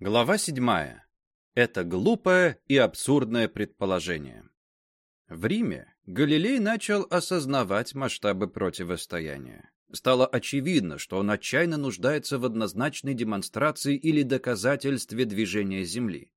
Глава 7. Это глупое и абсурдное предположение. В Риме Галилей начал осознавать масштабы противостояния. Стало очевидно, что он отчаянно нуждается в однозначной демонстрации или доказательстве движения Земли.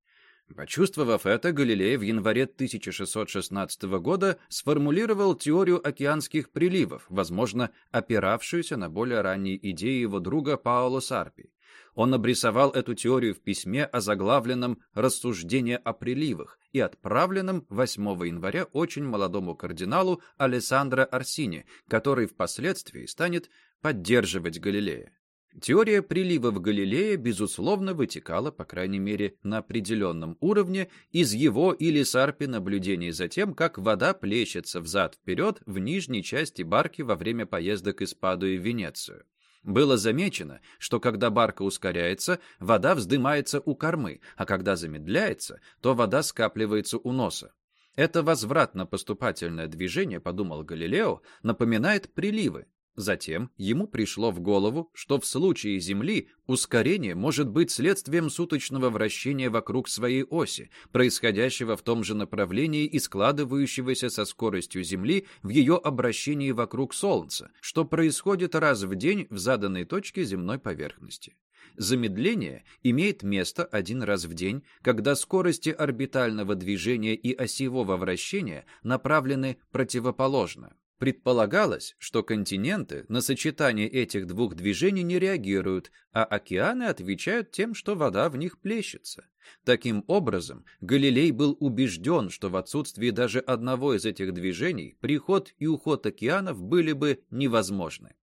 Почувствовав это, Галилей в январе 1616 года сформулировал теорию океанских приливов, возможно, опиравшуюся на более ранние идеи его друга Паоло Сарпи. Он обрисовал эту теорию в письме, озаглавленном «Рассуждение о приливах» и отправленном 8 января очень молодому кардиналу Алессандро Арсини, который впоследствии станет поддерживать Галилея. Теория прилива в Галилее, безусловно, вытекала, по крайней мере, на определенном уровне, из его или Сарпи наблюдений за тем, как вода плещется взад-вперед в нижней части барки во время поездок из Падуи в Венецию. Было замечено, что когда барка ускоряется, вода вздымается у кормы, а когда замедляется, то вода скапливается у носа. Это возвратно-поступательное движение, подумал Галилео, напоминает приливы, Затем ему пришло в голову, что в случае Земли ускорение может быть следствием суточного вращения вокруг своей оси, происходящего в том же направлении и складывающегося со скоростью Земли в ее обращении вокруг Солнца, что происходит раз в день в заданной точке земной поверхности. Замедление имеет место один раз в день, когда скорости орбитального движения и осевого вращения направлены противоположно. Предполагалось, что континенты на сочетание этих двух движений не реагируют, а океаны отвечают тем, что вода в них плещется. Таким образом, Галилей был убежден, что в отсутствии даже одного из этих движений приход и уход океанов были бы невозможны.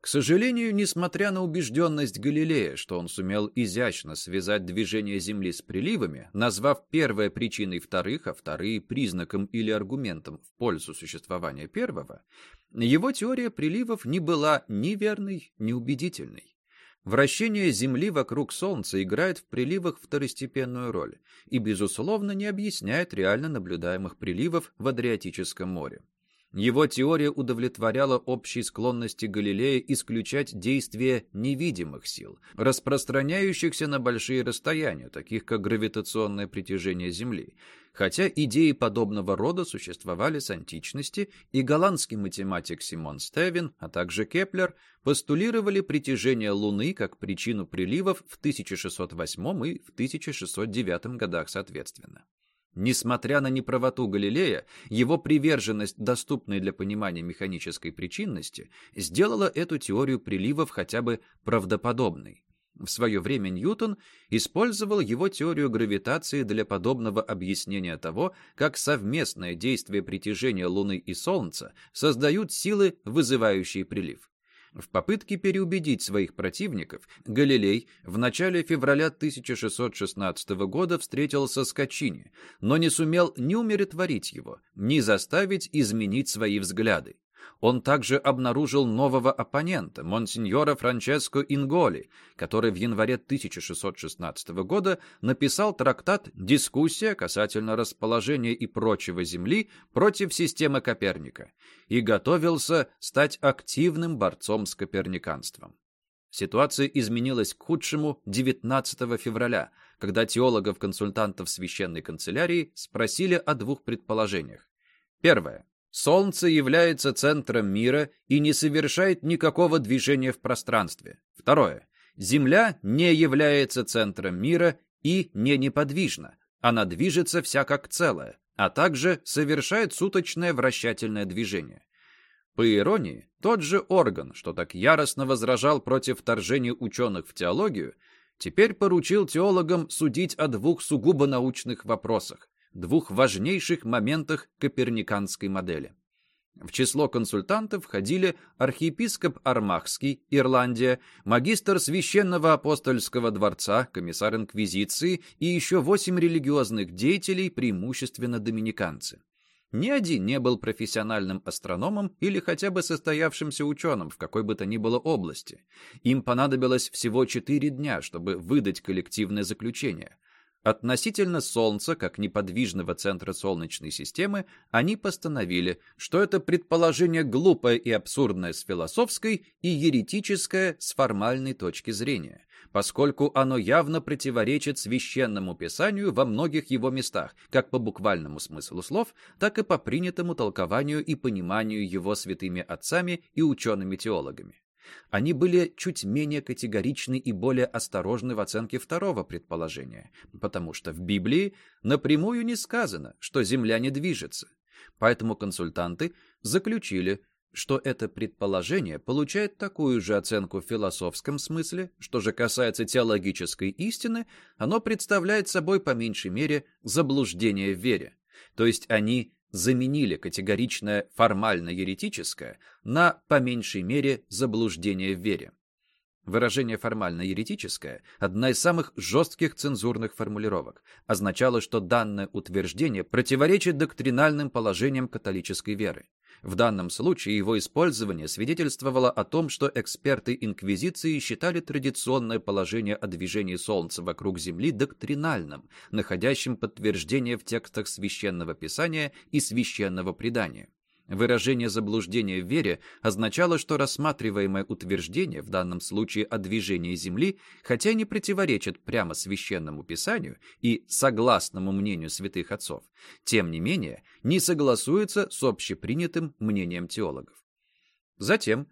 К сожалению, несмотря на убежденность Галилея, что он сумел изящно связать движение Земли с приливами, назвав первое причиной вторых, а вторые признаком или аргументом в пользу существования первого, его теория приливов не была ни верной, ни убедительной. Вращение Земли вокруг Солнца играет в приливах второстепенную роль и, безусловно, не объясняет реально наблюдаемых приливов в Адриатическом море. Его теория удовлетворяла общей склонности Галилея исключать действия невидимых сил, распространяющихся на большие расстояния, таких как гравитационное притяжение Земли, хотя идеи подобного рода существовали с античности, и голландский математик Симон Стевин, а также Кеплер постулировали притяжение Луны как причину приливов в 1608 и в 1609 годах соответственно. Несмотря на неправоту Галилея, его приверженность, доступной для понимания механической причинности, сделала эту теорию приливов хотя бы правдоподобной. В свое время Ньютон использовал его теорию гравитации для подобного объяснения того, как совместное действие притяжения Луны и Солнца создают силы, вызывающие прилив. В попытке переубедить своих противников, Галилей в начале февраля 1616 года встретился с Качини, но не сумел ни умиротворить его, ни заставить изменить свои взгляды он также обнаружил нового оппонента, монсеньора Франческо Инголи, который в январе 1616 года написал трактат «Дискуссия касательно расположения и прочего Земли против системы Коперника» и готовился стать активным борцом с коперниканством. Ситуация изменилась к худшему 19 февраля, когда теологов-консультантов священной канцелярии спросили о двух предположениях. Первое. Солнце является центром мира и не совершает никакого движения в пространстве. Второе. Земля не является центром мира и не неподвижна. Она движется вся как целое, а также совершает суточное вращательное движение. По иронии, тот же орган, что так яростно возражал против вторжения ученых в теологию, теперь поручил теологам судить о двух сугубо научных вопросах двух важнейших моментах коперниканской модели. В число консультантов входили архиепископ Армахский, Ирландия, магистр Священного апостольского дворца, комиссар инквизиции и еще восемь религиозных деятелей, преимущественно доминиканцы. Ни один не был профессиональным астрономом или хотя бы состоявшимся ученым в какой бы то ни было области. Им понадобилось всего четыре дня, чтобы выдать коллективное заключение – Относительно Солнца, как неподвижного центра Солнечной системы, они постановили, что это предположение глупое и абсурдное с философской и еретическое с формальной точки зрения, поскольку оно явно противоречит священному писанию во многих его местах, как по буквальному смыслу слов, так и по принятому толкованию и пониманию его святыми отцами и учеными-теологами. Они были чуть менее категоричны и более осторожны в оценке второго предположения, потому что в Библии напрямую не сказано, что Земля не движется. Поэтому консультанты заключили, что это предположение получает такую же оценку в философском смысле, что же касается теологической истины, оно представляет собой по меньшей мере заблуждение в вере. То есть они заменили категоричное формально-еретическое на, по меньшей мере, заблуждение в вере. Выражение формально-еретическое, одна из самых жестких цензурных формулировок, означало, что данное утверждение противоречит доктринальным положениям католической веры. В данном случае его использование свидетельствовало о том, что эксперты Инквизиции считали традиционное положение о движении Солнца вокруг Земли доктринальным, находящим подтверждение в текстах Священного Писания и Священного Предания. Выражение заблуждения в вере означало, что рассматриваемое утверждение, в данном случае о движении Земли, хотя не противоречит прямо священному писанию и согласному мнению святых отцов, тем не менее не согласуется с общепринятым мнением теологов. Затем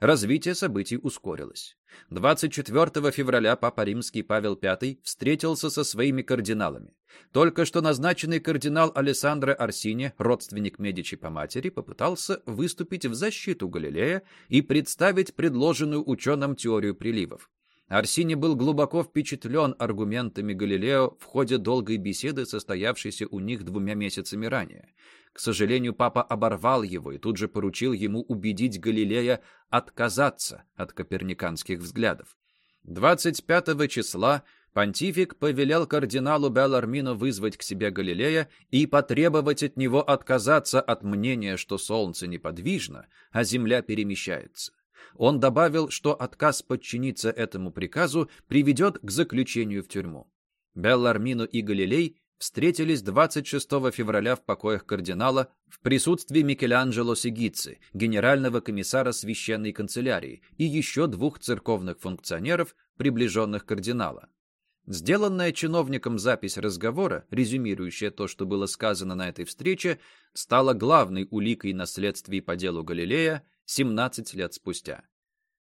Развитие событий ускорилось. 24 февраля Папа Римский Павел V встретился со своими кардиналами. Только что назначенный кардинал Алессандро Арсини, родственник Медичи по матери, попытался выступить в защиту Галилея и представить предложенную ученым теорию приливов. Арсини был глубоко впечатлен аргументами Галилео в ходе долгой беседы, состоявшейся у них двумя месяцами ранее. К сожалению, папа оборвал его и тут же поручил ему убедить Галилея отказаться от коперниканских взглядов. 25 числа понтифик повелел кардиналу Беллармино вызвать к себе Галилея и потребовать от него отказаться от мнения, что Солнце неподвижно, а Земля перемещается. Он добавил, что отказ подчиниться этому приказу приведет к заключению в тюрьму. Беллармино и Галилей встретились 26 февраля в покоях кардинала в присутствии Микеланджело Сигици, генерального комиссара священной канцелярии, и еще двух церковных функционеров, приближенных кардинала. Сделанная чиновником запись разговора, резюмирующая то, что было сказано на этой встрече, стала главной уликой на следствии по делу Галилея 17 лет спустя.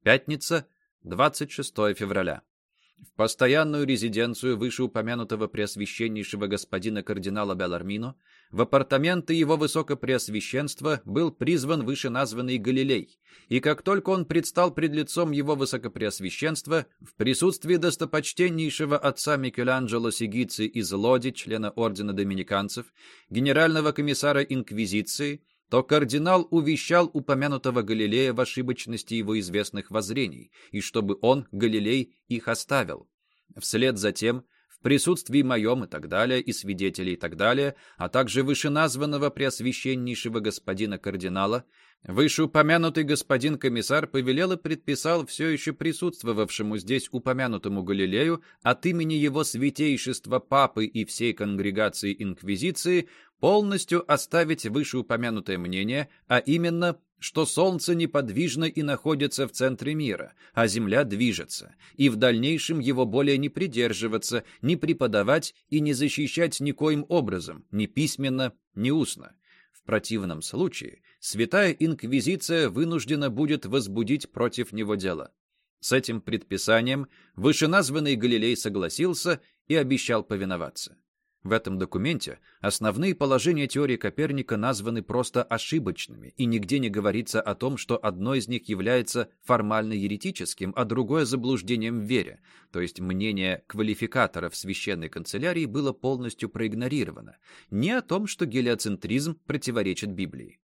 Пятница, 26 февраля. В постоянную резиденцию вышеупомянутого преосвященнейшего господина кардинала Белармино в апартаменты его высокопреосвященства был призван вышеназванный Галилей, и как только он предстал пред лицом его высокопреосвященства, в присутствии достопочтеннейшего отца Микеланджело Сигици из Лоди, члена ордена доминиканцев, генерального комиссара Инквизиции, то кардинал увещал упомянутого Галилея в ошибочности его известных воззрений, и чтобы он, Галилей, их оставил. Вслед за тем, в присутствии моем и так далее, и свидетелей и так далее, а также вышеназванного преосвященнейшего господина кардинала, вышеупомянутый господин комиссар повелел и предписал все еще присутствовавшему здесь упомянутому Галилею от имени его святейшества Папы и всей конгрегации Инквизиции полностью оставить вышеупомянутое мнение, а именно, что Солнце неподвижно и находится в центре мира, а Земля движется, и в дальнейшем его более не придерживаться, не преподавать и не защищать никоим образом, ни письменно, ни устно. В противном случае Святая Инквизиция вынуждена будет возбудить против него дело. С этим предписанием вышеназванный Галилей согласился и обещал повиноваться. В этом документе основные положения теории Коперника названы просто ошибочными, и нигде не говорится о том, что одно из них является формально еретическим, а другое заблуждением в вере, то есть мнение квалификаторов священной канцелярии было полностью проигнорировано, не о том, что гелиоцентризм противоречит Библии.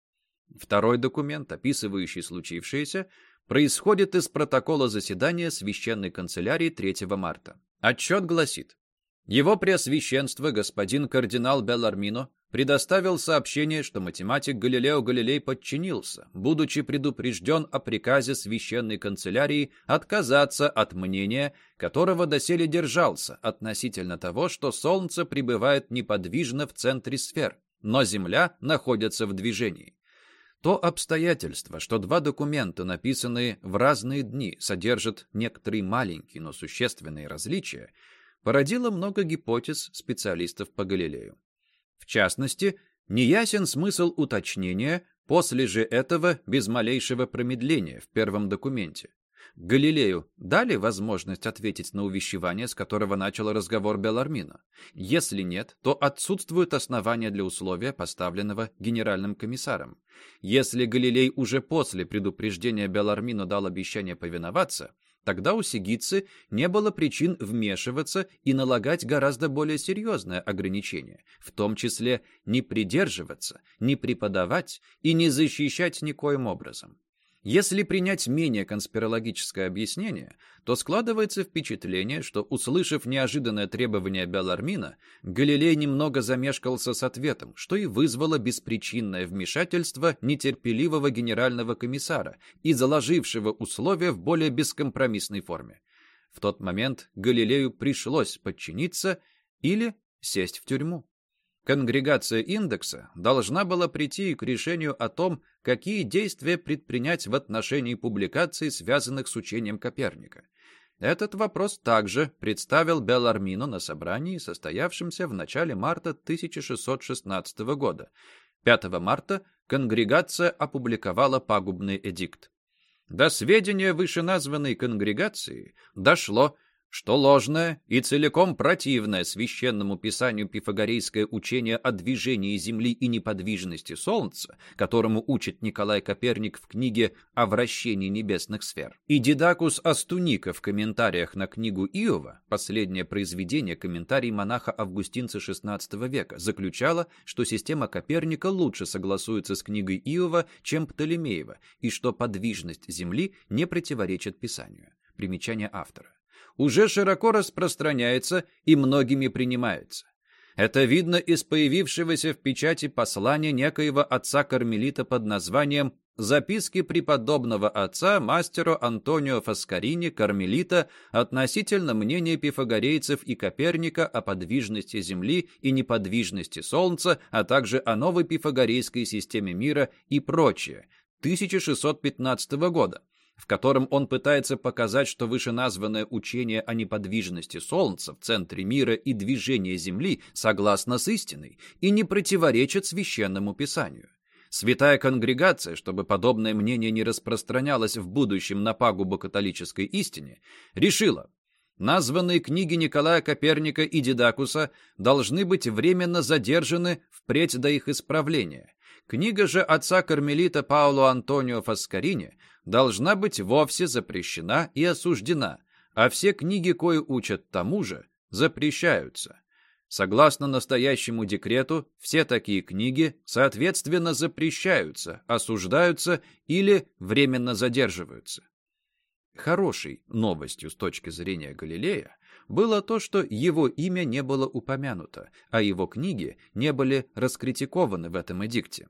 Второй документ, описывающий случившееся, происходит из протокола заседания священной канцелярии 3 марта. Отчет гласит, его Преосвященство, господин кардинал Беллармино, предоставил сообщение, что математик Галилео Галилей подчинился, будучи предупрежден о приказе священной канцелярии отказаться от мнения, которого доселе держался относительно того, что Солнце пребывает неподвижно в центре сфер, но Земля находится в движении. То обстоятельство, что два документа, написанные в разные дни, содержат некоторые маленькие, но существенные различия, породило много гипотез специалистов по Галилею. В частности, неясен смысл уточнения после же этого без малейшего промедления в первом документе. Галилею дали возможность ответить на увещевание, с которого начал разговор Белармино? Если нет, то отсутствуют основания для условия, поставленного генеральным комиссаром. Если Галилей уже после предупреждения Белармино дал обещание повиноваться, Тогда у Сигицы не было причин вмешиваться и налагать гораздо более серьезное ограничение, в том числе не придерживаться, не преподавать и не защищать никоим образом. Если принять менее конспирологическое объяснение, то складывается впечатление, что, услышав неожиданное требование Белармина, Галилей немного замешкался с ответом, что и вызвало беспричинное вмешательство нетерпеливого генерального комиссара и заложившего условия в более бескомпромиссной форме. В тот момент Галилею пришлось подчиниться или сесть в тюрьму. Конгрегация индекса должна была прийти к решению о том, какие действия предпринять в отношении публикаций, связанных с учением Коперника. Этот вопрос также представил Белармину на собрании, состоявшемся в начале марта 1616 года. 5 марта конгрегация опубликовала пагубный эдикт. До сведения вышеназванной конгрегации дошло, что ложное и целиком противное священному писанию пифагорейское учение о движении Земли и неподвижности Солнца, которому учит Николай Коперник в книге о вращении небесных сфер, и Дидакус Астуника в комментариях на книгу Иова, последнее произведение комментарий монаха Августинца XVI века, заключало, что система Коперника лучше согласуется с книгой Иова, чем Птолемеева, и что подвижность Земли не противоречит Писанию. Примечание автора уже широко распространяется и многими принимается. Это видно из появившегося в печати послания некоего отца-кармелита под названием «Записки преподобного отца мастеру Антонио Фаскарини, кармелита, относительно мнения пифагорейцев и Коперника о подвижности Земли и неподвижности Солнца, а также о новой пифагорейской системе мира и прочее» 1615 года, в котором он пытается показать, что вышеназванное учение о неподвижности Солнца в центре мира и движении Земли согласно с истиной и не противоречит священному писанию. Святая конгрегация, чтобы подобное мнение не распространялось в будущем на пагубу католической истине, решила, названные книги Николая Коперника и Дидакуса должны быть временно задержаны впредь до их исправления. Книга же отца кармелита Пауло Антонио Фаскарини должна быть вовсе запрещена и осуждена, а все книги, кои учат тому же, запрещаются. Согласно настоящему декрету, все такие книги, соответственно, запрещаются, осуждаются или временно задерживаются. Хорошей новостью с точки зрения Галилея было то, что его имя не было упомянуто, а его книги не были раскритикованы в этом эдикте.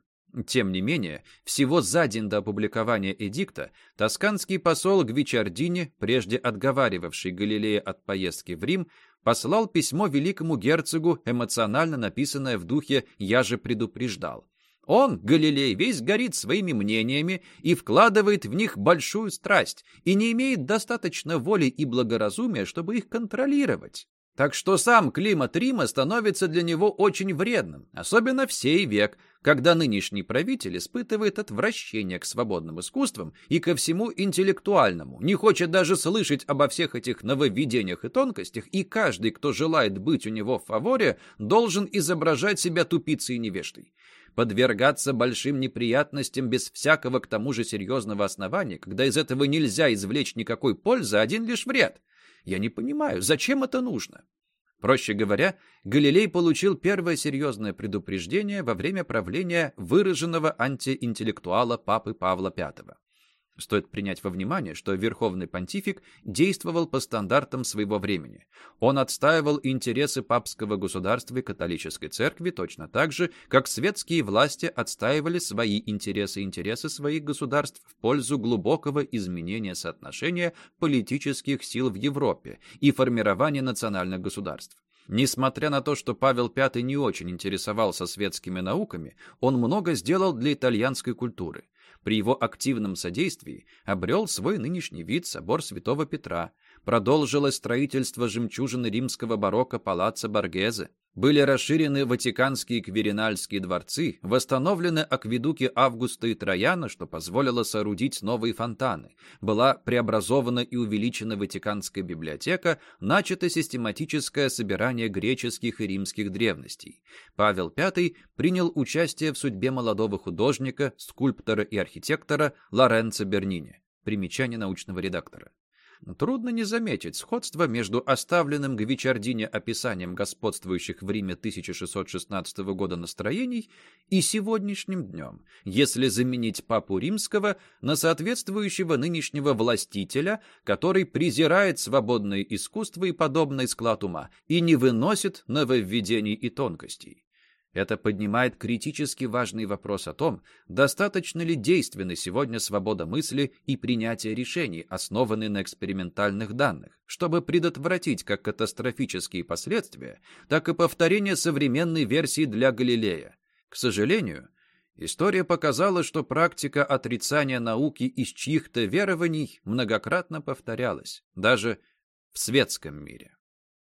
Тем не менее, всего за день до опубликования эдикта тосканский посол Гвичардини, прежде отговаривавший Галилея от поездки в Рим, послал письмо великому герцогу, эмоционально написанное в духе «Я же предупреждал». Он, Галилей, весь горит своими мнениями и вкладывает в них большую страсть и не имеет достаточно воли и благоразумия, чтобы их контролировать. Так что сам климат Рима становится для него очень вредным, особенно в сей век, когда нынешний правитель испытывает отвращение к свободным искусствам и ко всему интеллектуальному, не хочет даже слышать обо всех этих нововведениях и тонкостях, и каждый, кто желает быть у него в фаворе, должен изображать себя тупицей и невеждой. Подвергаться большим неприятностям без всякого к тому же серьезного основания, когда из этого нельзя извлечь никакой пользы, один лишь вред – я не понимаю, зачем это нужно? Проще говоря, Галилей получил первое серьезное предупреждение во время правления выраженного антиинтеллектуала папы Павла V. Стоит принять во внимание, что Верховный Понтифик действовал по стандартам своего времени. Он отстаивал интересы папского государства и католической церкви точно так же, как светские власти отстаивали свои интересы и интересы своих государств в пользу глубокого изменения соотношения политических сил в Европе и формирования национальных государств. Несмотря на то, что Павел V не очень интересовался светскими науками, он много сделал для итальянской культуры. При его активном содействии обрел свой нынешний вид собор Святого Петра, продолжилось строительство жемчужины римского барокко палаца Боргезе, были расширены Ватиканские кверинальские дворцы, восстановлены акведуки Августа и Трояна, что позволило соорудить новые фонтаны, была преобразована и увеличена Ватиканская библиотека, начато систематическое собирание греческих и римских древностей. Павел V принял участие в судьбе молодого художника, скульптора и архитектора Лоренцо Бернини. Примечание научного редактора. Трудно не заметить сходство между оставленным Гвичардине описанием господствующих в Риме 1616 года настроений и сегодняшним днем, если заменить папу римского на соответствующего нынешнего властителя, который презирает свободное искусство и подобный склад ума и не выносит нововведений и тонкостей. Это поднимает критически важный вопрос о том, достаточно ли действенны сегодня свобода мысли и принятие решений, основанные на экспериментальных данных, чтобы предотвратить как катастрофические последствия, так и повторение современной версии для Галилея. К сожалению, история показала, что практика отрицания науки из чьих-то верований многократно повторялась, даже в светском мире.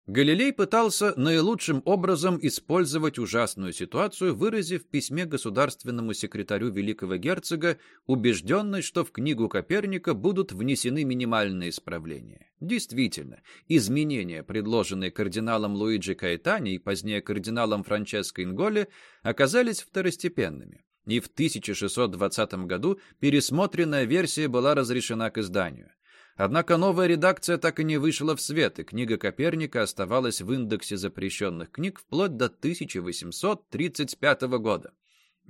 Галилей пытался наилучшим образом использовать ужасную ситуацию, выразив в письме государственному секретарю великого герцога убежденность, что в книгу Коперника будут внесены минимальные исправления. Действительно, изменения, предложенные кардиналом Луиджи Каэтани и позднее кардиналом Франческо Инголи, оказались второстепенными. И в 1620 году пересмотренная версия была разрешена к изданию. Однако новая редакция так и не вышла в свет, и книга Коперника оставалась в индексе запрещенных книг вплоть до 1835 года.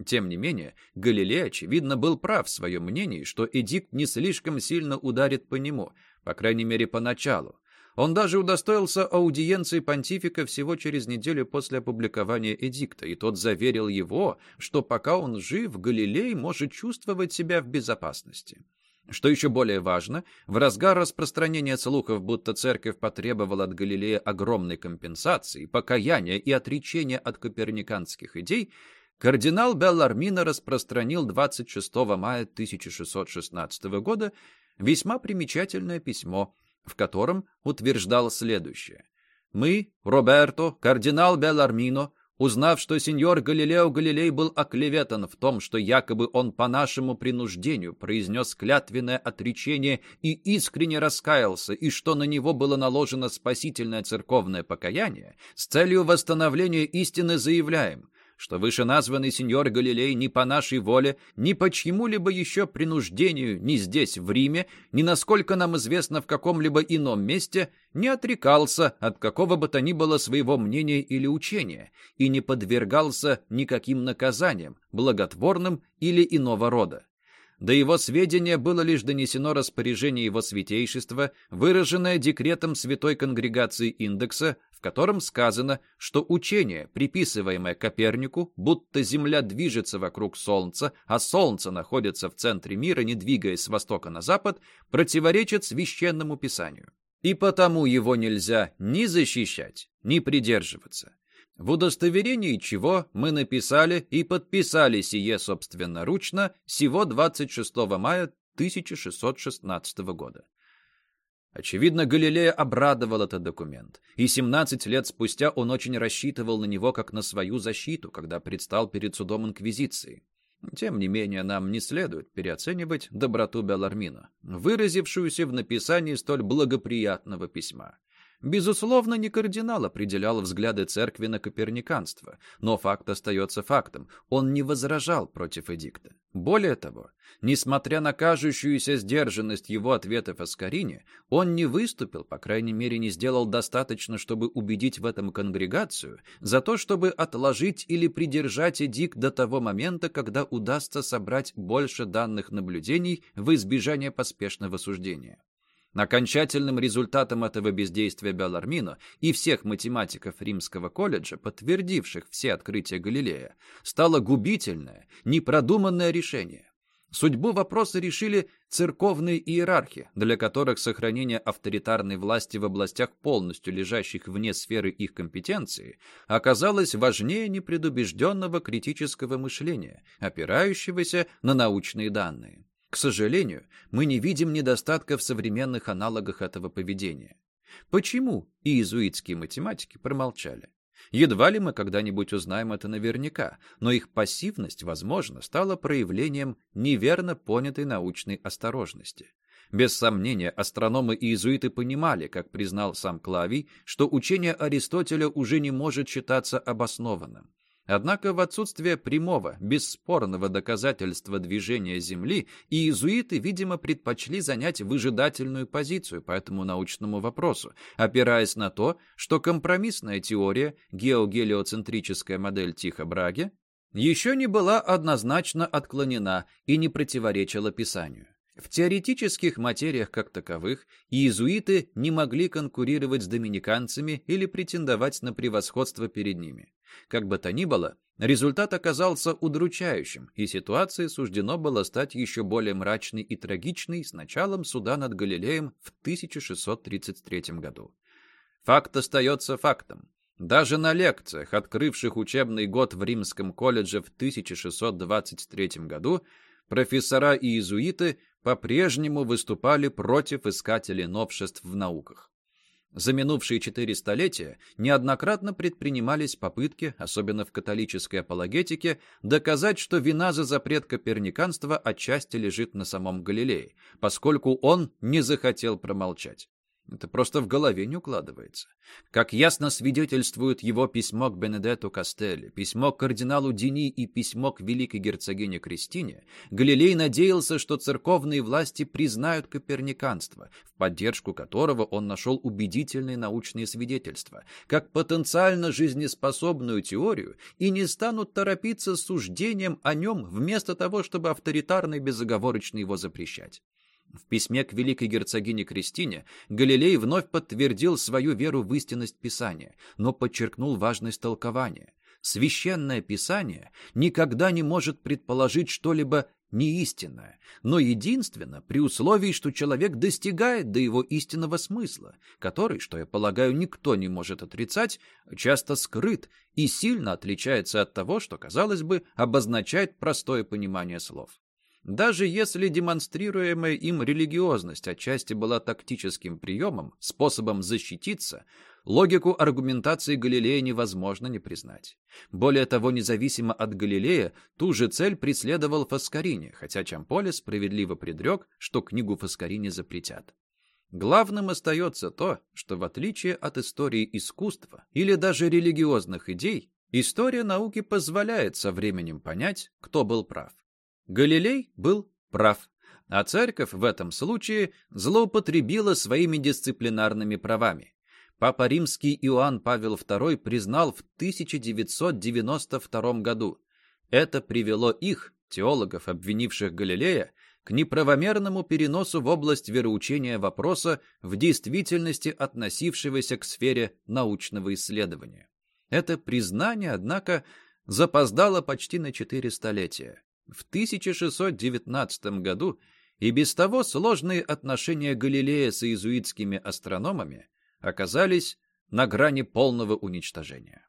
Тем не менее, Галилей, очевидно, был прав в своем мнении, что эдикт не слишком сильно ударит по нему, по крайней мере, поначалу. Он даже удостоился аудиенции понтифика всего через неделю после опубликования эдикта, и тот заверил его, что пока он жив, Галилей может чувствовать себя в безопасности. Что еще более важно, в разгар распространения слухов, будто церковь потребовала от Галилея огромной компенсации, покаяния и отречения от коперниканских идей, кардинал Беллармино распространил 26 мая 1616 года весьма примечательное письмо, в котором утверждал следующее. «Мы, Роберто, кардинал Беллармино, Узнав, что сеньор Галилео Галилей был оклеветан в том, что якобы он по нашему принуждению произнес клятвенное отречение и искренне раскаялся, и что на него было наложено спасительное церковное покаяние, с целью восстановления истины заявляем, что вышеназванный сеньор Галилей ни по нашей воле, ни по чьему-либо еще принуждению, ни здесь, в Риме, ни насколько нам известно в каком-либо ином месте, не отрекался от какого бы то ни было своего мнения или учения и не подвергался никаким наказаниям, благотворным или иного рода. До его сведения было лишь донесено распоряжение его святейшества, выраженное декретом Святой Конгрегации Индекса котором сказано, что учение, приписываемое Копернику, будто Земля движется вокруг Солнца, а Солнце находится в центре мира, не двигаясь с востока на запад, противоречит священному писанию. И потому его нельзя ни защищать, ни придерживаться. В удостоверении чего мы написали и подписали сие собственноручно сего 26 мая 1616 года. Очевидно, Галилея обрадовал этот документ, и 17 лет спустя он очень рассчитывал на него как на свою защиту, когда предстал перед судом Инквизиции. Тем не менее, нам не следует переоценивать доброту Белармина, выразившуюся в написании столь благоприятного письма. Безусловно, не кардинал определял взгляды церкви на коперниканство, но факт остается фактом. Он не возражал против эдикта. Более того, несмотря на кажущуюся сдержанность его ответов о Скорине, он не выступил, по крайней мере, не сделал достаточно, чтобы убедить в этом конгрегацию, за то, чтобы отложить или придержать эдикт до того момента, когда удастся собрать больше данных наблюдений в избежание поспешного суждения. Окончательным результатом этого бездействия Белармино и всех математиков Римского колледжа, подтвердивших все открытия Галилея, стало губительное, непродуманное решение. Судьбу вопроса решили церковные иерархи, для которых сохранение авторитарной власти в областях, полностью лежащих вне сферы их компетенции, оказалось важнее непредубежденного критического мышления, опирающегося на научные данные. К сожалению, мы не видим недостатка в современных аналогах этого поведения. Почему иезуитские математики промолчали? Едва ли мы когда-нибудь узнаем это наверняка, но их пассивность, возможно, стала проявлением неверно понятой научной осторожности. Без сомнения, астрономы и иезуиты понимали, как признал сам Клавий, что учение Аристотеля уже не может считаться обоснованным. Однако в отсутствие прямого, бесспорного доказательства движения Земли, иезуиты, видимо, предпочли занять выжидательную позицию по этому научному вопросу, опираясь на то, что компромиссная теория, геогелиоцентрическая модель Тихо-Браги, еще не была однозначно отклонена и не противоречила Писанию. В теоретических материях как таковых иезуиты не могли конкурировать с доминиканцами или претендовать на превосходство перед ними. Как бы то ни было, результат оказался удручающим, и ситуации суждено было стать еще более мрачной и трагичной с началом суда над Галилеем в 1633 году. Факт остается фактом. Даже на лекциях, открывших учебный год в Римском колледже в 1623 году, профессора и иезуиты по-прежнему выступали против искателей новшеств в науках. За минувшие четыре столетия неоднократно предпринимались попытки, особенно в католической апологетике, доказать, что вина за запрет коперниканства отчасти лежит на самом Галилее, поскольку он не захотел промолчать. Это просто в голове не укладывается. Как ясно свидетельствует его письмо к Бенедетто Кастелли, письмо к кардиналу Дини и письмо к великой герцогине Кристине, Галилей надеялся, что церковные власти признают коперниканство, в поддержку которого он нашел убедительные научные свидетельства, как потенциально жизнеспособную теорию и не станут торопиться с суждением о нем вместо того, чтобы авторитарно и безоговорочно его запрещать. В письме к великой герцогине Кристине Галилей вновь подтвердил свою веру в истинность Писания, но подчеркнул важность толкования. Священное Писание никогда не может предположить что-либо неистинное, но единственно при условии, что человек достигает до его истинного смысла, который, что я полагаю, никто не может отрицать, часто скрыт и сильно отличается от того, что, казалось бы, обозначает простое понимание слов. Даже если демонстрируемая им религиозность отчасти была тактическим приемом, способом защититься, логику аргументации Галилея невозможно не признать. Более того, независимо от Галилея, ту же цель преследовал Фаскарини, хотя Чамполе справедливо предрек, что книгу Фаскарини запретят. Главным остается то, что в отличие от истории искусства или даже религиозных идей, история науки позволяет со временем понять, кто был прав. Галилей был прав, а церковь в этом случае злоупотребила своими дисциплинарными правами. Папа Римский Иоанн Павел II признал в 1992 году. Это привело их, теологов, обвинивших Галилея, к неправомерному переносу в область вероучения вопроса, в действительности относившегося к сфере научного исследования. Это признание, однако, запоздало почти на четыре столетия. В 1619 году и без того сложные отношения Галилея с иезуитскими астрономами оказались на грани полного уничтожения.